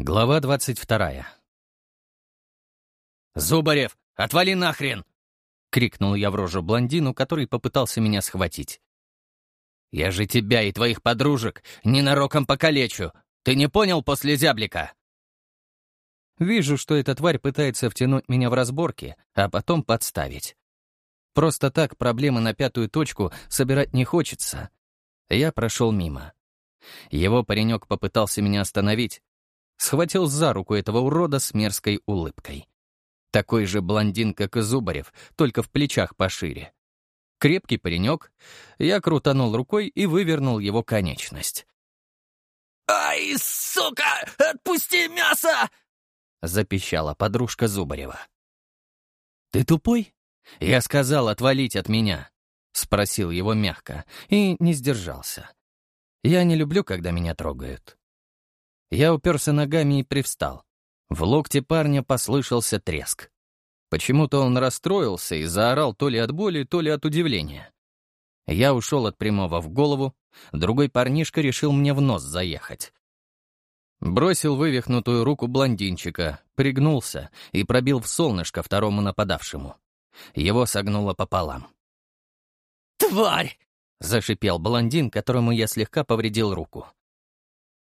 Глава двадцать вторая. «Зубарев, отвали нахрен!» — крикнул я в рожу блондину, который попытался меня схватить. «Я же тебя и твоих подружек ненароком покалечу. Ты не понял после зяблика?» Вижу, что эта тварь пытается втянуть меня в разборки, а потом подставить. Просто так проблемы на пятую точку собирать не хочется. Я прошел мимо. Его паренек попытался меня остановить, схватил за руку этого урода с мерзкой улыбкой. Такой же блондин, как и Зубарев, только в плечах пошире. Крепкий паренек, я крутанул рукой и вывернул его конечность. «Ай, сука! Отпусти мясо!» — запищала подружка Зубарева. «Ты тупой? Я сказал отвалить от меня», — спросил его мягко и не сдержался. «Я не люблю, когда меня трогают». Я уперся ногами и привстал. В локте парня послышался треск. Почему-то он расстроился и заорал то ли от боли, то ли от удивления. Я ушел от прямого в голову, другой парнишка решил мне в нос заехать. Бросил вывихнутую руку блондинчика, пригнулся и пробил в солнышко второму нападавшему. Его согнуло пополам. «Тварь!» — зашипел блондин, которому я слегка повредил руку.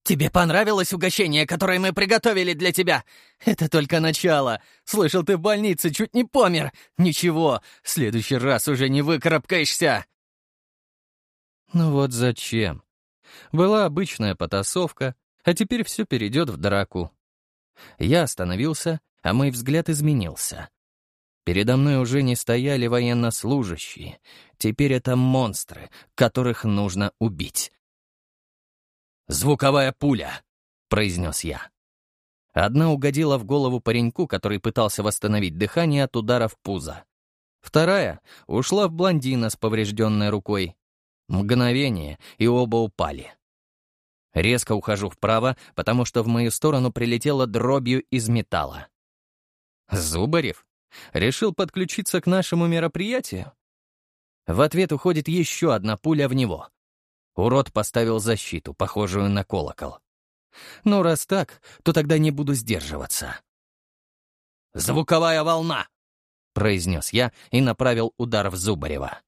«Тебе понравилось угощение, которое мы приготовили для тебя? Это только начало. Слышал, ты в больнице чуть не помер. Ничего, в следующий раз уже не выкарабкаешься». Ну вот зачем? Была обычная потасовка, а теперь все перейдет в драку. Я остановился, а мой взгляд изменился. Передо мной уже не стояли военнослужащие. Теперь это монстры, которых нужно убить. «Звуковая пуля», — произнес я. Одна угодила в голову пареньку, который пытался восстановить дыхание от удара в пузо. Вторая ушла в блондина с поврежденной рукой. Мгновение, и оба упали. Резко ухожу вправо, потому что в мою сторону прилетело дробью из металла. Зубарев? Решил подключиться к нашему мероприятию? В ответ уходит еще одна пуля в него. Урод поставил защиту, похожую на колокол. Ну, раз так, то тогда не буду сдерживаться. «Звуковая волна!» — произнес я и направил удар в Зубарева.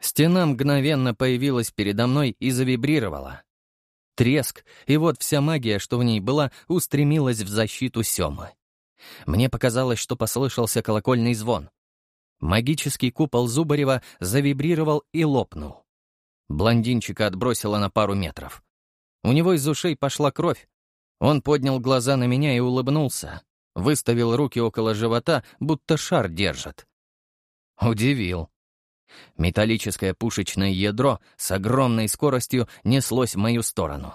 Стена мгновенно появилась передо мной и завибрировала. Треск, и вот вся магия, что в ней была, устремилась в защиту Семы. Мне показалось, что послышался колокольный звон. Магический купол Зубарева завибрировал и лопнул. Блондинчика отбросило на пару метров. У него из ушей пошла кровь. Он поднял глаза на меня и улыбнулся. Выставил руки около живота, будто шар держит. Удивил. Металлическое пушечное ядро с огромной скоростью неслось в мою сторону.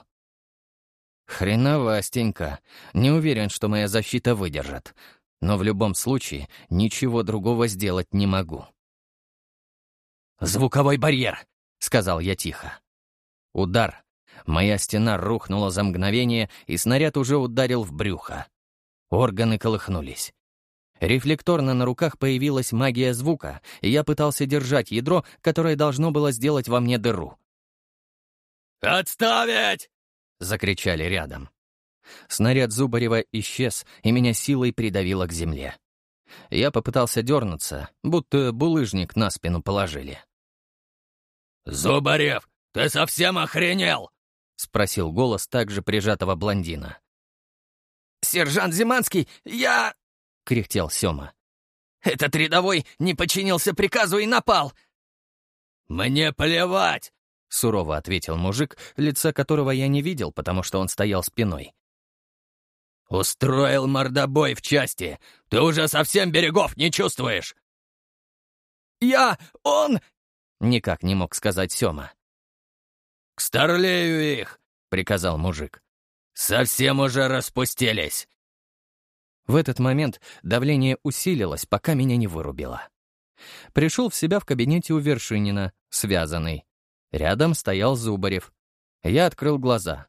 Хреновастенько. Не уверен, что моя защита выдержит. Но в любом случае ничего другого сделать не могу. «Звуковой барьер!» Сказал я тихо. Удар. Моя стена рухнула за мгновение, и снаряд уже ударил в брюхо. Органы колыхнулись. Рефлекторно на руках появилась магия звука, и я пытался держать ядро, которое должно было сделать во мне дыру. «Отставить!» — закричали рядом. Снаряд Зубарева исчез, и меня силой придавило к земле. Я попытался дернуться, будто булыжник на спину положили. «Зубарев, ты совсем охренел?» — спросил голос также прижатого блондина. «Сержант Зиманский, я...» — кряхтел Сёма. «Этот рядовой не подчинился приказу и напал!» «Мне плевать!» — сурово ответил мужик, лица которого я не видел, потому что он стоял спиной. «Устроил мордобой в части! Ты уже совсем берегов не чувствуешь!» «Я... он... Никак не мог сказать Сёма. «К старлею их!» — приказал мужик. «Совсем уже распустились!» В этот момент давление усилилось, пока меня не вырубило. Пришел в себя в кабинете у Вершинина, связанный. Рядом стоял Зубарев. Я открыл глаза.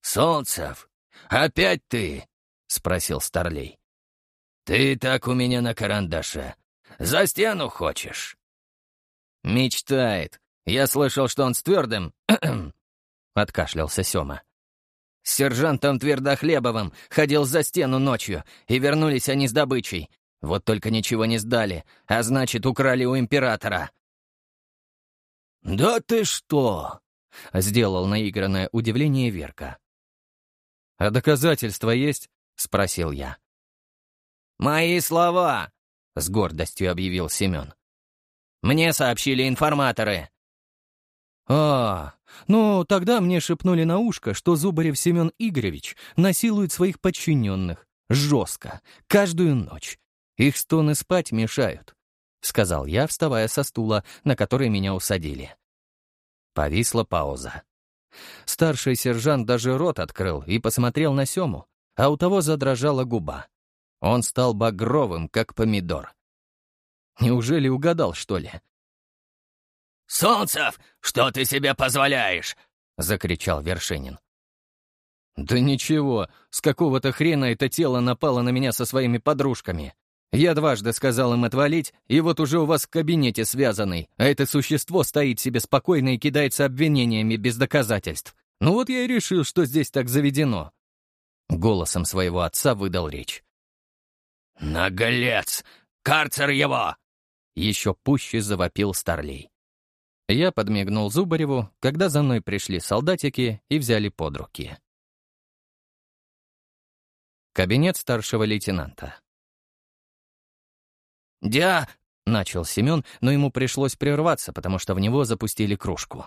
«Солнцев, опять ты?» — спросил Старлей. «Ты так у меня на карандаше. За стену хочешь?» «Мечтает. Я слышал, что он с твердым...» — откашлялся Сёма. с сержантом Твердохлебовым ходил за стену ночью, и вернулись они с добычей. Вот только ничего не сдали, а значит, украли у императора». «Да ты что!» — сделал наигранное удивление Верка. «А доказательства есть?» — спросил я. «Мои слова!» — с гордостью объявил Семен. «Мне сообщили информаторы». «А, ну, тогда мне шепнули на ушко, что Зубарев Семен Игоревич насилует своих подчиненных. Жестко, каждую ночь. Их стоны спать мешают», — сказал я, вставая со стула, на который меня усадили. Повисла пауза. Старший сержант даже рот открыл и посмотрел на Сему, а у того задрожала губа. Он стал багровым, как помидор. Неужели угадал, что ли? «Солнцев, что ты себе позволяешь?» — закричал Вершинин. «Да ничего, с какого-то хрена это тело напало на меня со своими подружками. Я дважды сказал им отвалить, и вот уже у вас в кабинете связанный, а это существо стоит себе спокойно и кидается обвинениями без доказательств. Ну вот я и решил, что здесь так заведено». Голосом своего отца выдал речь. «Наглец! Карцер его!» Еще пуще завопил Старлей. Я подмигнул Зубареву, когда за мной пришли солдатики и взяли под руки. Кабинет старшего лейтенанта. «Дя...» — начал Семен, но ему пришлось прерваться, потому что в него запустили кружку.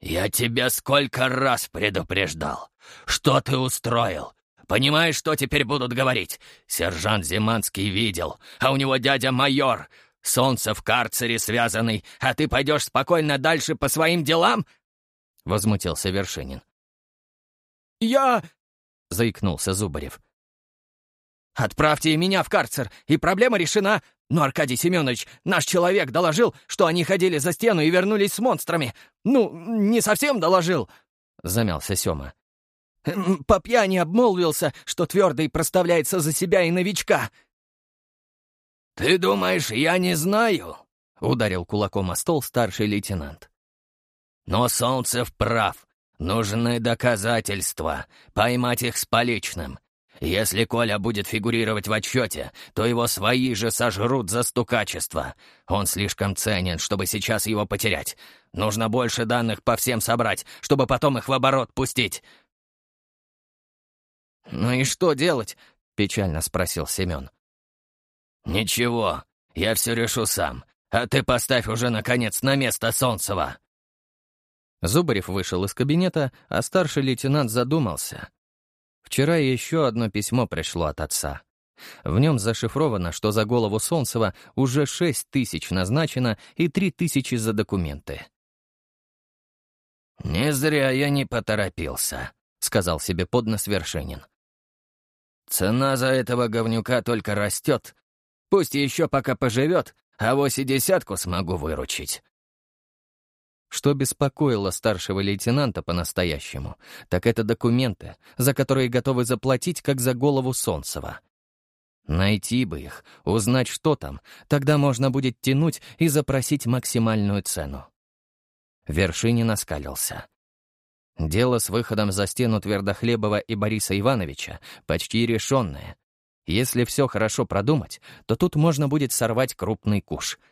«Я тебя сколько раз предупреждал. Что ты устроил? Понимаешь, что теперь будут говорить? Сержант Зиманский видел, а у него дядя майор. Солнце в карцере связанный, а ты пойдешь спокойно дальше по своим делам?» Возмутился Вершинин. «Я...» — заикнулся Зубарев. «Отправьте меня в карцер, и проблема решена. Но Аркадий Семенович, наш человек, доложил, что они ходили за стену и вернулись с монстрами. Ну, не совсем доложил», — замялся Сёма. «По пьяни обмолвился, что твердый проставляется за себя и новичка». «Ты думаешь, я не знаю?» — ударил кулаком о стол старший лейтенант. «Но Солнцев прав. Нужны доказательства. Поймать их с поличным. Если Коля будет фигурировать в отчете, то его свои же сожрут за стукачество. Он слишком ценен, чтобы сейчас его потерять. Нужно больше данных по всем собрать, чтобы потом их в оборот пустить». «Ну и что делать?» — печально спросил Семен. «Ничего, я все решу сам, а ты поставь уже, наконец, на место Солнцева». Зубарев вышел из кабинета, а старший лейтенант задумался — Вчера еще одно письмо пришло от отца. В нем зашифровано, что за голову Солнцева уже шесть тысяч назначено и три тысячи за документы. «Не зря я не поторопился», — сказал себе поднос Вершинин. «Цена за этого говнюка только растет. Пусть еще пока поживет, а вось и десятку смогу выручить». Что беспокоило старшего лейтенанта по-настоящему, так это документы, за которые готовы заплатить, как за голову Солнцева. Найти бы их, узнать, что там, тогда можно будет тянуть и запросить максимальную цену. Вершинин оскалился. Дело с выходом за стену Твердохлебова и Бориса Ивановича почти решенное. Если все хорошо продумать, то тут можно будет сорвать крупный куш —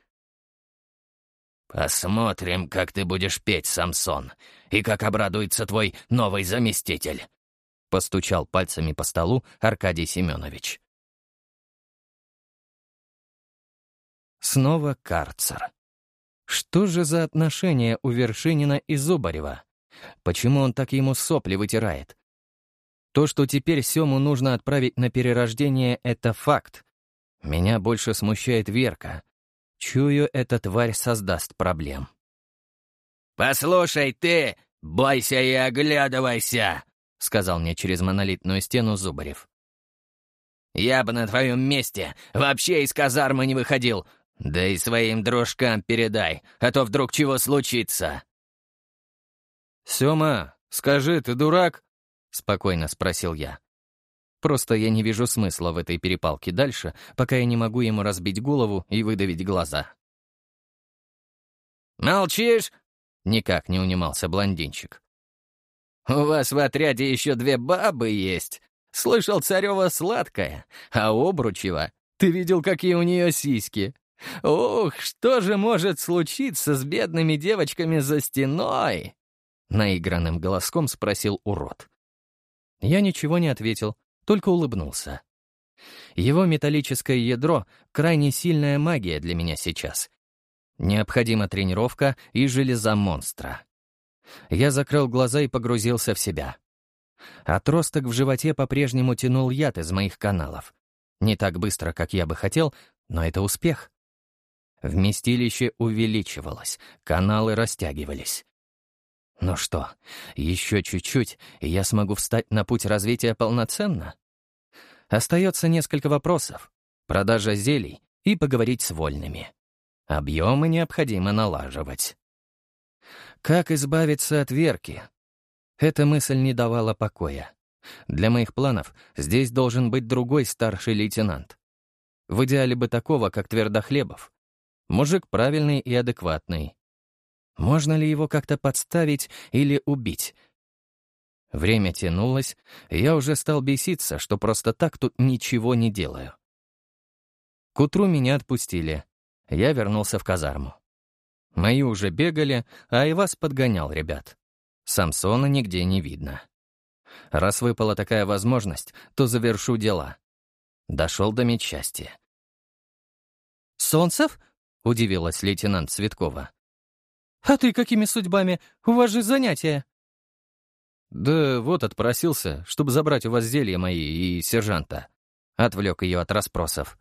«Посмотрим, как ты будешь петь, Самсон, и как обрадуется твой новый заместитель», — постучал пальцами по столу Аркадий Семенович. Снова карцер. Что же за отношения у Вершинина и Зубарева? Почему он так ему сопли вытирает? То, что теперь Сему нужно отправить на перерождение, — это факт. Меня больше смущает Верка. Чую, эта тварь создаст проблем. «Послушай ты, бойся и оглядывайся!» — сказал мне через монолитную стену Зубарев. «Я бы на твоем месте вообще из казармы не выходил. Да и своим дружкам передай, а то вдруг чего случится». «Сёма, скажи, ты дурак?» — спокойно спросил я. Просто я не вижу смысла в этой перепалке дальше, пока я не могу ему разбить голову и выдавить глаза. «Молчишь?» — никак не унимался блондинчик. У вас в отряде еще две бабы есть. Слышал, Царева сладкая, а Обручева... Ты видел, какие у нее сиськи? Ох, что же может случиться с бедными девочками за стеной?» Наигранным голоском спросил урод. Я ничего не ответил, только улыбнулся. Его металлическое ядро — крайне сильная магия для меня сейчас. Необходима тренировка и железа монстра. Я закрыл глаза и погрузился в себя. Отросток в животе по-прежнему тянул яд из моих каналов. Не так быстро, как я бы хотел, но это успех. Вместилище увеличивалось, каналы растягивались. Ну что, еще чуть-чуть, и я смогу встать на путь развития полноценно? Остается несколько вопросов. Продажа зелий и поговорить с вольными. Объемы необходимо налаживать. Как избавиться от Верки? Эта мысль не давала покоя. Для моих планов здесь должен быть другой старший лейтенант. В идеале бы такого, как Твердохлебов. Мужик правильный и адекватный. Можно ли его как-то подставить или убить? Время тянулось, и я уже стал беситься, что просто так тут ничего не делаю. К утру меня отпустили. Я вернулся в казарму. Мои уже бегали, а Ивас подгонял ребят. Самсона нигде не видно. Раз выпала такая возможность, то завершу дела. Дошел до медчасти. «Солнцев?» — удивилась лейтенант Цветкова. «А ты какими судьбами? У вас же занятия». «Да вот отпросился, чтобы забрать у вас зелья мои и сержанта». Отвлек ее от расспросов.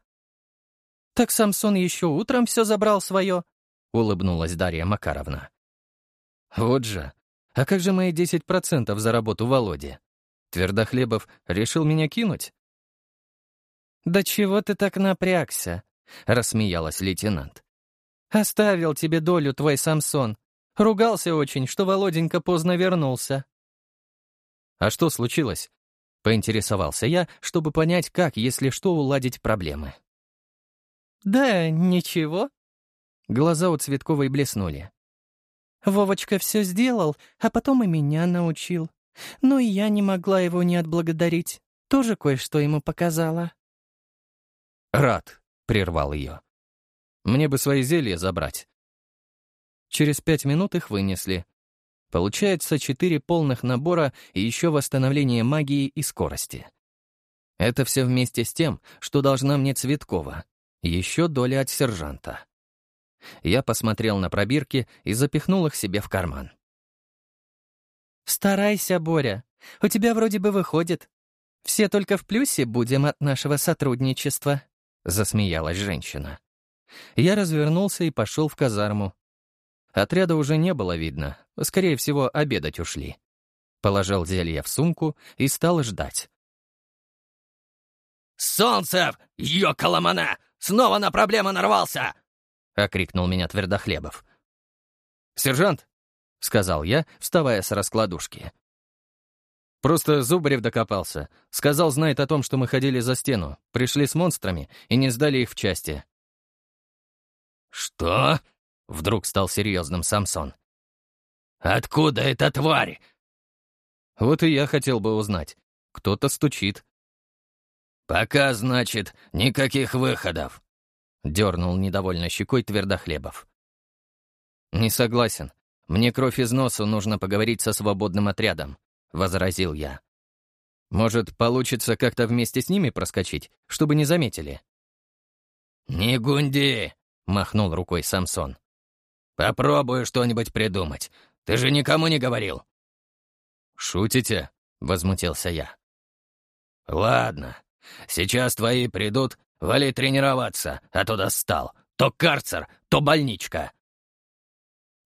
«Так Самсон еще утром все забрал свое», — улыбнулась Дарья Макаровна. «Вот же. А как же мои 10% за работу Володи? Твердохлебов решил меня кинуть?» «Да чего ты так напрягся?» — рассмеялась лейтенант. «Оставил тебе долю твой Самсон. Ругался очень, что Володенька поздно вернулся». «А что случилось?» — поинтересовался я, чтобы понять, как, если что, уладить проблемы. «Да ничего». Глаза у Цветковой блеснули. «Вовочка все сделал, а потом и меня научил. Ну и я не могла его не отблагодарить. Тоже кое-что ему показала». «Рад», — прервал ее. «Мне бы свои зелья забрать». Через пять минут их вынесли, Получается четыре полных набора и еще восстановление магии и скорости. Это все вместе с тем, что должна мне Цветкова. Еще доля от сержанта. Я посмотрел на пробирки и запихнул их себе в карман. «Старайся, Боря. У тебя вроде бы выходит. Все только в плюсе будем от нашего сотрудничества», — засмеялась женщина. Я развернулся и пошел в казарму, Отряда уже не было видно, скорее всего, обедать ушли. Положил зелье в сумку и стал ждать. «Солнцев! Ёкаламана! Снова на проблему нарвался!» — окрикнул меня Твердохлебов. «Сержант!» — сказал я, вставая с раскладушки. Просто Зубарев докопался. Сказал, знает о том, что мы ходили за стену, пришли с монстрами и не сдали их в части. «Что?» Вдруг стал серьезным Самсон. «Откуда эта тварь?» Вот и я хотел бы узнать. Кто-то стучит. «Пока, значит, никаких выходов», — дернул недовольно щекой Твердохлебов. «Не согласен. Мне кровь из носу нужно поговорить со свободным отрядом», — возразил я. «Может, получится как-то вместе с ними проскочить, чтобы не заметили?» «Не гунди!» — махнул рукой Самсон. Попробую что-нибудь придумать. Ты же никому не говорил». «Шутите?» — возмутился я. «Ладно. Сейчас твои придут, вали тренироваться, а то достал. То карцер, то больничка».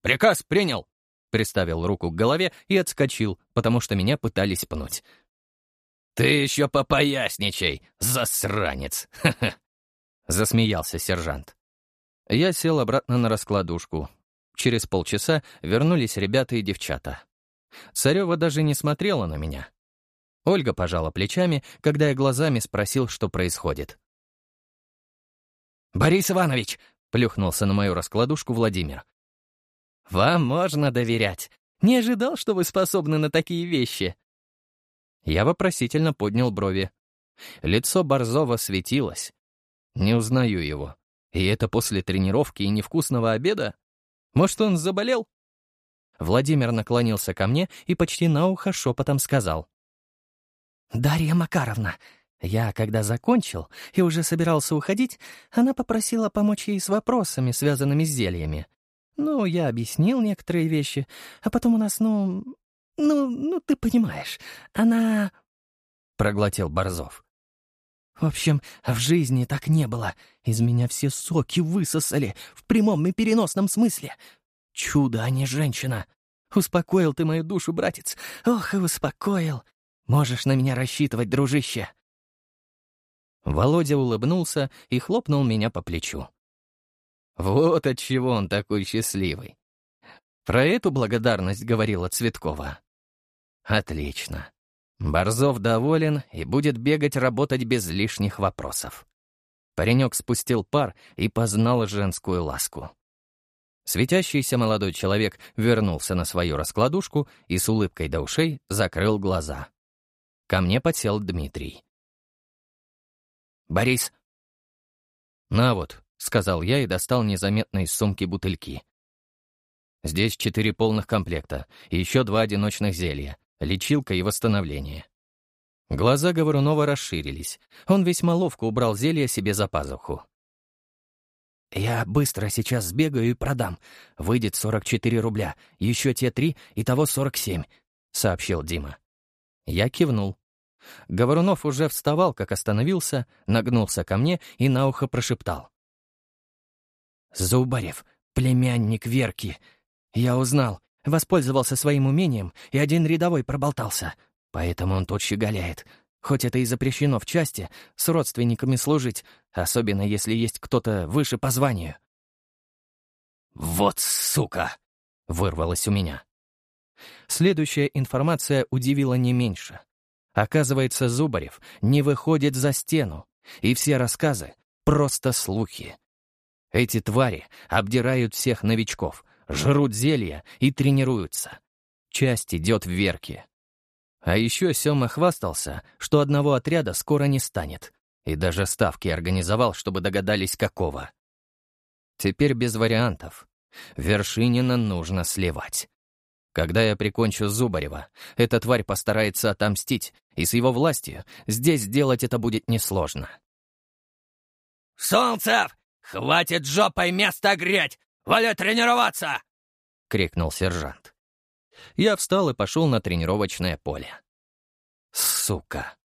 «Приказ принял!» — приставил руку к голове и отскочил, потому что меня пытались пнуть. «Ты еще попоясничай, засранец!» — засмеялся сержант. Я сел обратно на раскладушку, Через полчаса вернулись ребята и девчата. Царева даже не смотрела на меня. Ольга пожала плечами, когда я глазами спросил, что происходит. «Борис Иванович!» — плюхнулся на мою раскладушку Владимир. «Вам можно доверять. Не ожидал, что вы способны на такие вещи». Я вопросительно поднял брови. Лицо Борзова светилось. Не узнаю его. И это после тренировки и невкусного обеда? Может, он заболел? Владимир наклонился ко мне и почти на ухо шепотом сказал. «Дарья Макаровна, я, когда закончил и уже собирался уходить, она попросила помочь ей с вопросами, связанными с зельями. Ну, я объяснил некоторые вещи, а потом у нас, ну... Ну, ну, ты понимаешь, она...» Проглотил Борзов. В общем, в жизни так не было. Из меня все соки высосали, в прямом и переносном смысле. Чудо, а не женщина. Успокоил ты мою душу, братец. Ох, и успокоил. Можешь на меня рассчитывать, дружище. Володя улыбнулся и хлопнул меня по плечу. Вот от чего он такой счастливый. Про эту благодарность говорила Цветкова. Отлично. Борзов доволен и будет бегать работать без лишних вопросов. Паренек спустил пар и познал женскую ласку. Светящийся молодой человек вернулся на свою раскладушку и с улыбкой до ушей закрыл глаза. Ко мне подсел Дмитрий. «Борис!» «На вот», — сказал я и достал незаметно из сумки бутыльки. Здесь четыре полных комплекта и еще два одиночных зелья лечилка и восстановление. Глаза Говорунова расширились. Он весьма ловко убрал зелье себе за пазуху. «Я быстро сейчас сбегаю и продам. Выйдет 44 рубля, еще те три, и того 47», — сообщил Дима. Я кивнул. Говорунов уже вставал, как остановился, нагнулся ко мне и на ухо прошептал. «Зубарев, племянник Верки. Я узнал, Воспользовался своим умением, и один рядовой проболтался. Поэтому он тут щеголяет. Хоть это и запрещено в части, с родственниками служить, особенно если есть кто-то выше по званию. «Вот сука!» — вырвалось у меня. Следующая информация удивила не меньше. Оказывается, Зубарев не выходит за стену, и все рассказы — просто слухи. Эти твари обдирают всех новичков, жрут зелья и тренируются. Часть идет в верки. А еще Сема хвастался, что одного отряда скоро не станет, и даже ставки организовал, чтобы догадались, какого. Теперь без вариантов. Вершинина нужно сливать. Когда я прикончу Зубарева, эта тварь постарается отомстить, и с его властью здесь сделать это будет несложно. «Солнцев, хватит жопой место греть! Валя тренироваться!» — крикнул сержант. Я встал и пошел на тренировочное поле. Сука!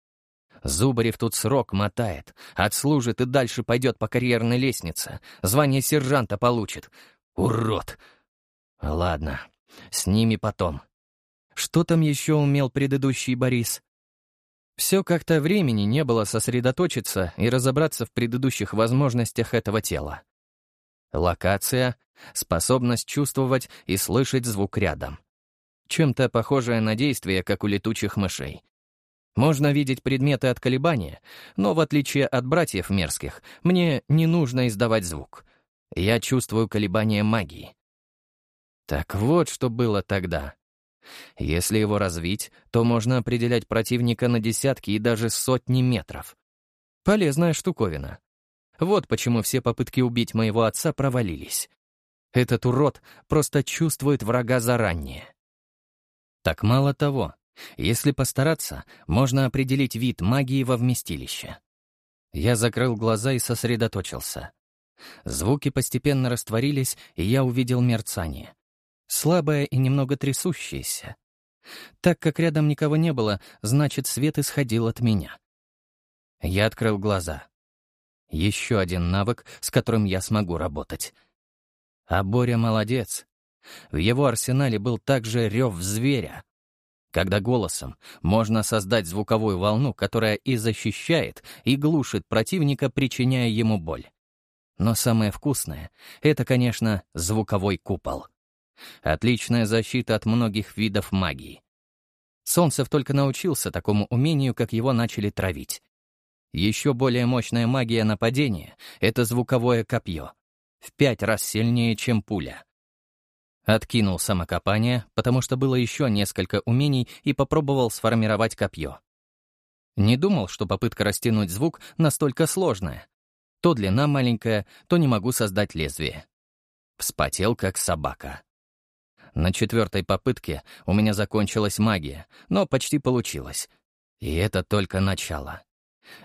Зубарев тут срок мотает, отслужит и дальше пойдет по карьерной лестнице, звание сержанта получит. Урод! Ладно, с ними потом. Что там еще умел предыдущий Борис? Все как-то времени не было сосредоточиться и разобраться в предыдущих возможностях этого тела. Локация — способность чувствовать и слышать звук рядом. Чем-то похожее на действие, как у летучих мышей. Можно видеть предметы от колебания, но в отличие от братьев мерзких, мне не нужно издавать звук. Я чувствую колебания магии. Так вот, что было тогда. Если его развить, то можно определять противника на десятки и даже сотни метров. Полезная штуковина. Вот почему все попытки убить моего отца провалились. Этот урод просто чувствует врага заранее. Так мало того, если постараться, можно определить вид магии во вместилище. Я закрыл глаза и сосредоточился. Звуки постепенно растворились, и я увидел мерцание. Слабое и немного трясущееся. Так как рядом никого не было, значит, свет исходил от меня. Я открыл глаза. Еще один навык, с которым я смогу работать. А Боря молодец. В его арсенале был также рев зверя. Когда голосом можно создать звуковую волну, которая и защищает, и глушит противника, причиняя ему боль. Но самое вкусное — это, конечно, звуковой купол. Отличная защита от многих видов магии. Солнцев только научился такому умению, как его начали травить. Еще более мощная магия нападения — это звуковое копье. В пять раз сильнее, чем пуля. Откинул самокопание, потому что было еще несколько умений, и попробовал сформировать копье. Не думал, что попытка растянуть звук настолько сложная. То длина маленькая, то не могу создать лезвие. Вспотел, как собака. На четвертой попытке у меня закончилась магия, но почти получилось. И это только начало.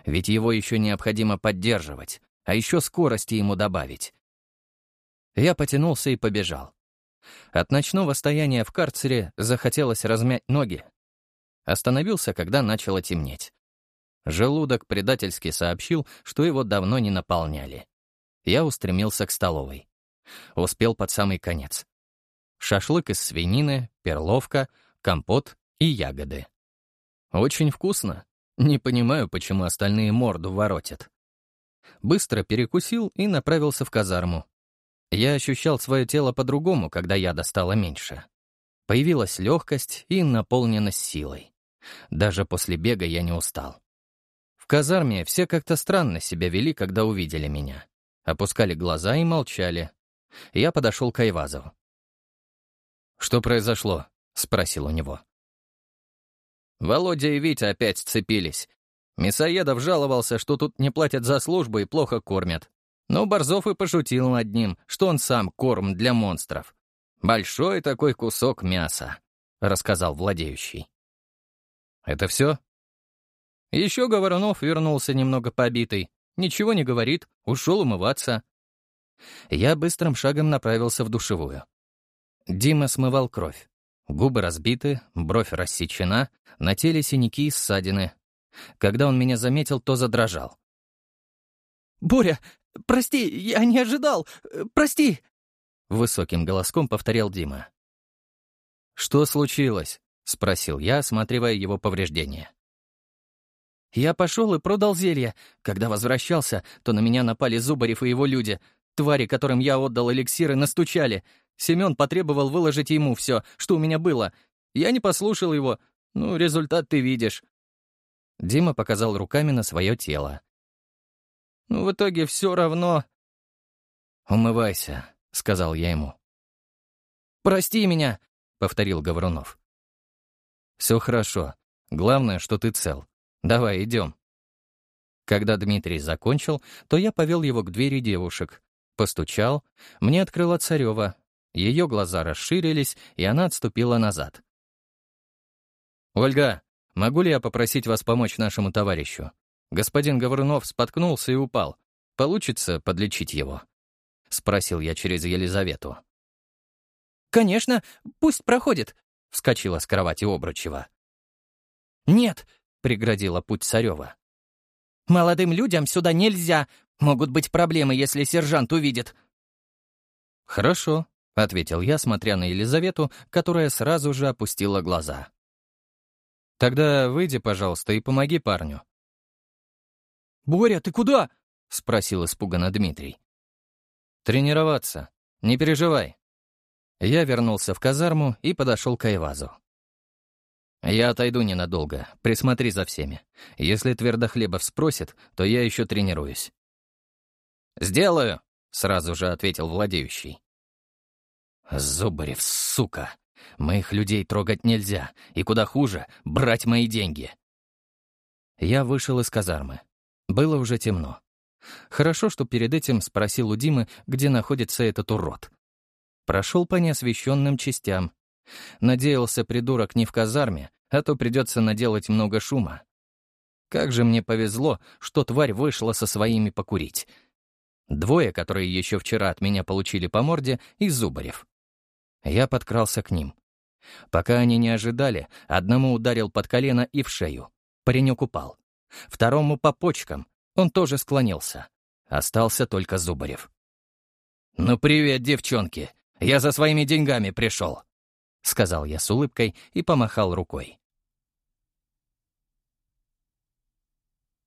Ведь его еще необходимо поддерживать, а еще скорости ему добавить. Я потянулся и побежал. От ночного стояния в карцере захотелось размять ноги. Остановился, когда начало темнеть. Желудок предательски сообщил, что его давно не наполняли. Я устремился к столовой. Успел под самый конец. Шашлык из свинины, перловка, компот и ягоды. Очень вкусно. Не понимаю, почему остальные морду воротят. Быстро перекусил и направился в казарму. Я ощущал свое тело по-другому, когда я достала меньше. Появилась легкость и наполненность силой. Даже после бега я не устал. В казарме все как-то странно себя вели, когда увидели меня. Опускали глаза и молчали. Я подошел к Айвазову. «Что произошло?» — спросил у него. Володя и Витя опять сцепились. Мясоедов жаловался, что тут не платят за службу и плохо кормят. Но Борзов и пошутил над ним, что он сам корм для монстров. «Большой такой кусок мяса», — рассказал владеющий. «Это все?» Еще Говорунов вернулся немного побитый. Ничего не говорит, ушел умываться. Я быстрым шагом направился в душевую. Дима смывал кровь. Губы разбиты, бровь рассечена, на теле синяки и ссадины. Когда он меня заметил, то задрожал. «Боря, прости, я не ожидал! Прости!» Высоким голоском повторял Дима. «Что случилось?» — спросил я, осматривая его повреждения. Я пошел и продал зелье. Когда возвращался, то на меня напали Зубарев и его люди. Твари, которым я отдал эликсиры, настучали. Семен потребовал выложить ему все, что у меня было. Я не послушал его. Ну, результат ты видишь. Дима показал руками на свое тело. Ну, в итоге все равно... «Умывайся», — сказал я ему. «Прости меня», — повторил Говорунов. «Все хорошо. Главное, что ты цел. Давай, идем». Когда Дмитрий закончил, то я повел его к двери девушек. Постучал. Мне открыла Царева. Ее глаза расширились, и она отступила назад. «Ольга, могу ли я попросить вас помочь нашему товарищу? Господин Говорунов споткнулся и упал. Получится подлечить его?» — спросил я через Елизавету. «Конечно, пусть проходит», — вскочила с кровати Обручева. «Нет, — преградила путь Царева. «Молодым людям сюда нельзя. Могут быть проблемы, если сержант увидит». «Хорошо», — ответил я, смотря на Елизавету, которая сразу же опустила глаза. «Тогда выйди, пожалуйста, и помоги парню». «Боря, ты куда?» — спросил испуганно Дмитрий. «Тренироваться. Не переживай». Я вернулся в казарму и подошел к Айвазу. «Я отойду ненадолго. Присмотри за всеми. Если Твердохлебов спросит, то я еще тренируюсь». «Сделаю», — сразу же ответил владеющий. «Зубарев, сука! Моих людей трогать нельзя, и куда хуже — брать мои деньги». Я вышел из казармы. Было уже темно. Хорошо, что перед этим спросил у Димы, где находится этот урод. Прошел по неосвещенным частям, Надеялся придурок не в казарме, а то придется наделать много шума. Как же мне повезло, что тварь вышла со своими покурить. Двое, которые еще вчера от меня получили по морде, и Зубарев. Я подкрался к ним. Пока они не ожидали, одному ударил под колено и в шею. Паренек упал. Второму по почкам. Он тоже склонился. Остался только Зубарев. «Ну привет, девчонки! Я за своими деньгами пришел!» — сказал я с улыбкой и помахал рукой.